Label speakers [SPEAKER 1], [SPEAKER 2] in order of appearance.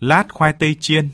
[SPEAKER 1] lát khoai tây chiên.